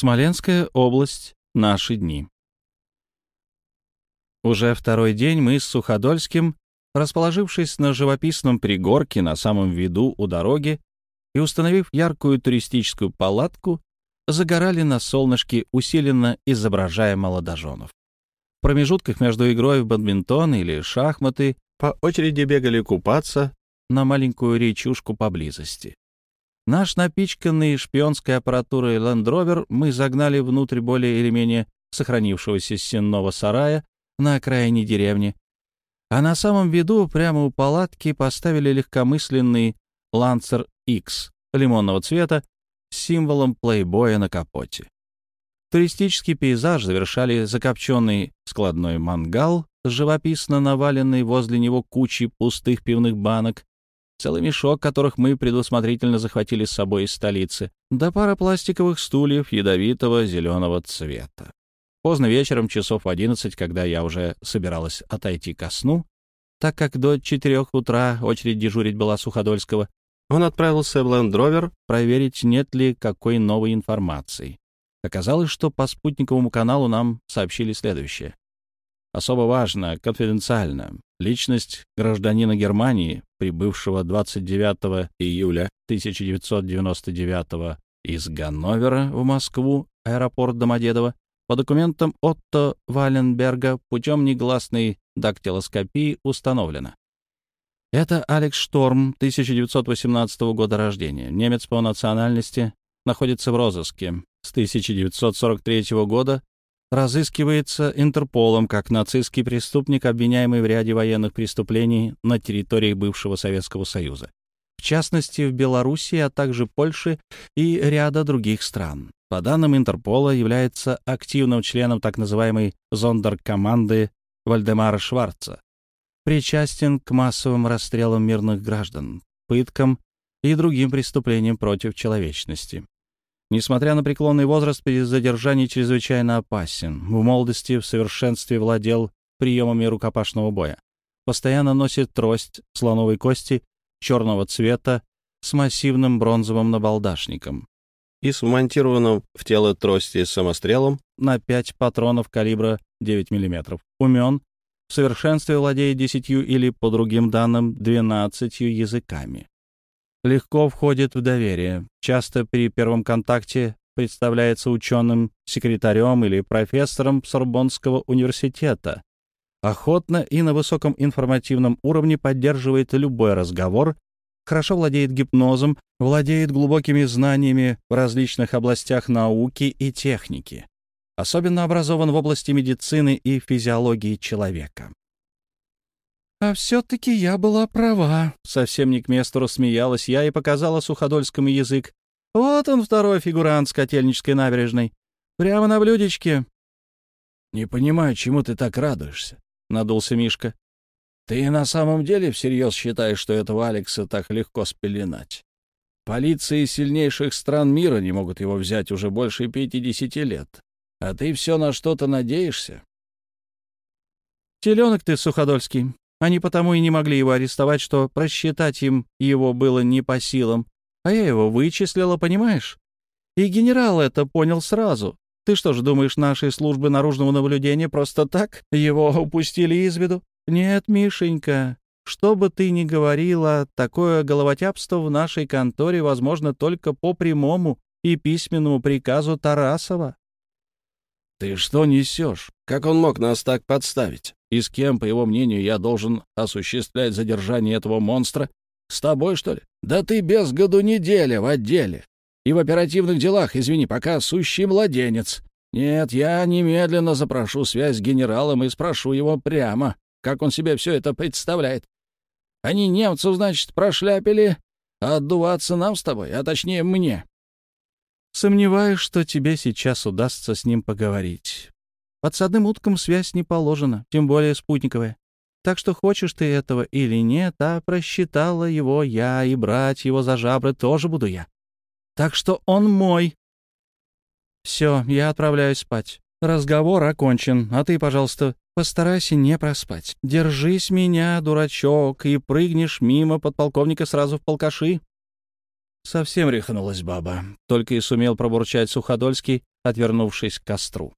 Смоленская область. Наши дни. Уже второй день мы с Суходольским, расположившись на живописном пригорке на самом виду у дороги и установив яркую туристическую палатку, загорали на солнышке, усиленно изображая молодоженов. В промежутках между игрой в бадминтон или шахматы по очереди бегали купаться на маленькую речушку поблизости. Наш напичканный шпионской аппаратурой Land мы загнали внутрь более или менее сохранившегося сенного сарая на окраине деревни, а на самом виду, прямо у палатки, поставили легкомысленный Lancer X лимонного цвета с символом плейбоя на капоте. Туристический пейзаж завершали закопченный складной мангал живописно наваленной возле него кучей пустых пивных банок, целый мешок которых мы предусмотрительно захватили с собой из столицы, да пара пластиковых стульев ядовитого зеленого цвета. Поздно вечером, часов в одиннадцать, когда я уже собиралась отойти ко сну, так как до четырех утра очередь дежурить была Суходольского, он отправился в Лендровер проверить, нет ли какой новой информации. Оказалось, что по спутниковому каналу нам сообщили следующее. Особо важно, конфиденциально, личность гражданина Германии, прибывшего 29 июля 1999 из Ганновера в Москву, аэропорт Домодедово, по документам Отто Валенберга путем негласной дактилоскопии установлено. Это Алекс Шторм, 1918 года рождения, немец по национальности, находится в розыске. С 1943 года разыскивается Интерполом как нацистский преступник, обвиняемый в ряде военных преступлений на территории бывшего Советского Союза, в частности в Белоруссии, а также Польше и ряда других стран. По данным Интерпола, является активным членом так называемой зондеркоманды Вальдемара Шварца, причастен к массовым расстрелам мирных граждан, пыткам и другим преступлениям против человечности. Несмотря на преклонный возраст, при задержании чрезвычайно опасен. В молодости в совершенстве владел приемами рукопашного боя. Постоянно носит трость слоновой кости черного цвета с массивным бронзовым набалдашником и с вмонтированным в тело трости самострелом на 5 патронов калибра 9 мм. Умен, в совершенстве владеет 10 или, по другим данным, 12 языками легко входит в доверие. Часто при первом контакте представляется ученым, секретарем или профессором Сорбонского университета. Охотно и на высоком информативном уровне поддерживает любой разговор, хорошо владеет гипнозом, владеет глубокими знаниями в различных областях науки и техники. Особенно образован в области медицины и физиологии человека. «А все-таки я была права», — совсем не к месту рассмеялась я и показала Суходольскому язык. «Вот он, второй фигурант с Котельнической набережной. Прямо на блюдечке». «Не понимаю, чему ты так радуешься», — надулся Мишка. «Ты на самом деле всерьез считаешь, что этого Алекса так легко спеленать? Полиции сильнейших стран мира не могут его взять уже больше пятидесяти лет. А ты все на что-то надеешься?» «Теленок ты, Суходольский. Они потому и не могли его арестовать, что просчитать им его было не по силам. А я его вычислила, понимаешь? И генерал это понял сразу. Ты что ж думаешь, наши службы наружного наблюдения просто так его упустили из виду? Нет, Мишенька, что бы ты ни говорила, такое головотяпство в нашей конторе возможно только по прямому и письменному приказу Тарасова. «Ты что несешь? Как он мог нас так подставить? И с кем, по его мнению, я должен осуществлять задержание этого монстра? С тобой, что ли? Да ты без году неделя в отделе. И в оперативных делах, извини, пока сущий младенец. Нет, я немедленно запрошу связь с генералом и спрошу его прямо, как он себе все это представляет. Они немцев, значит, прошляпили, а отдуваться нам с тобой, а точнее мне. Сомневаюсь, что тебе сейчас удастся с ним поговорить. Подсадным уткам связь не положена, тем более спутниковая. Так что хочешь ты этого или нет, а просчитала его я, и брать его за жабры тоже буду я. Так что он мой. Все, я отправляюсь спать. Разговор окончен, а ты, пожалуйста, постарайся не проспать. Держись меня, дурачок, и прыгнешь мимо подполковника сразу в полкаши. Совсем рехнулась баба. Только и сумел пробурчать Суходольский, отвернувшись к костру.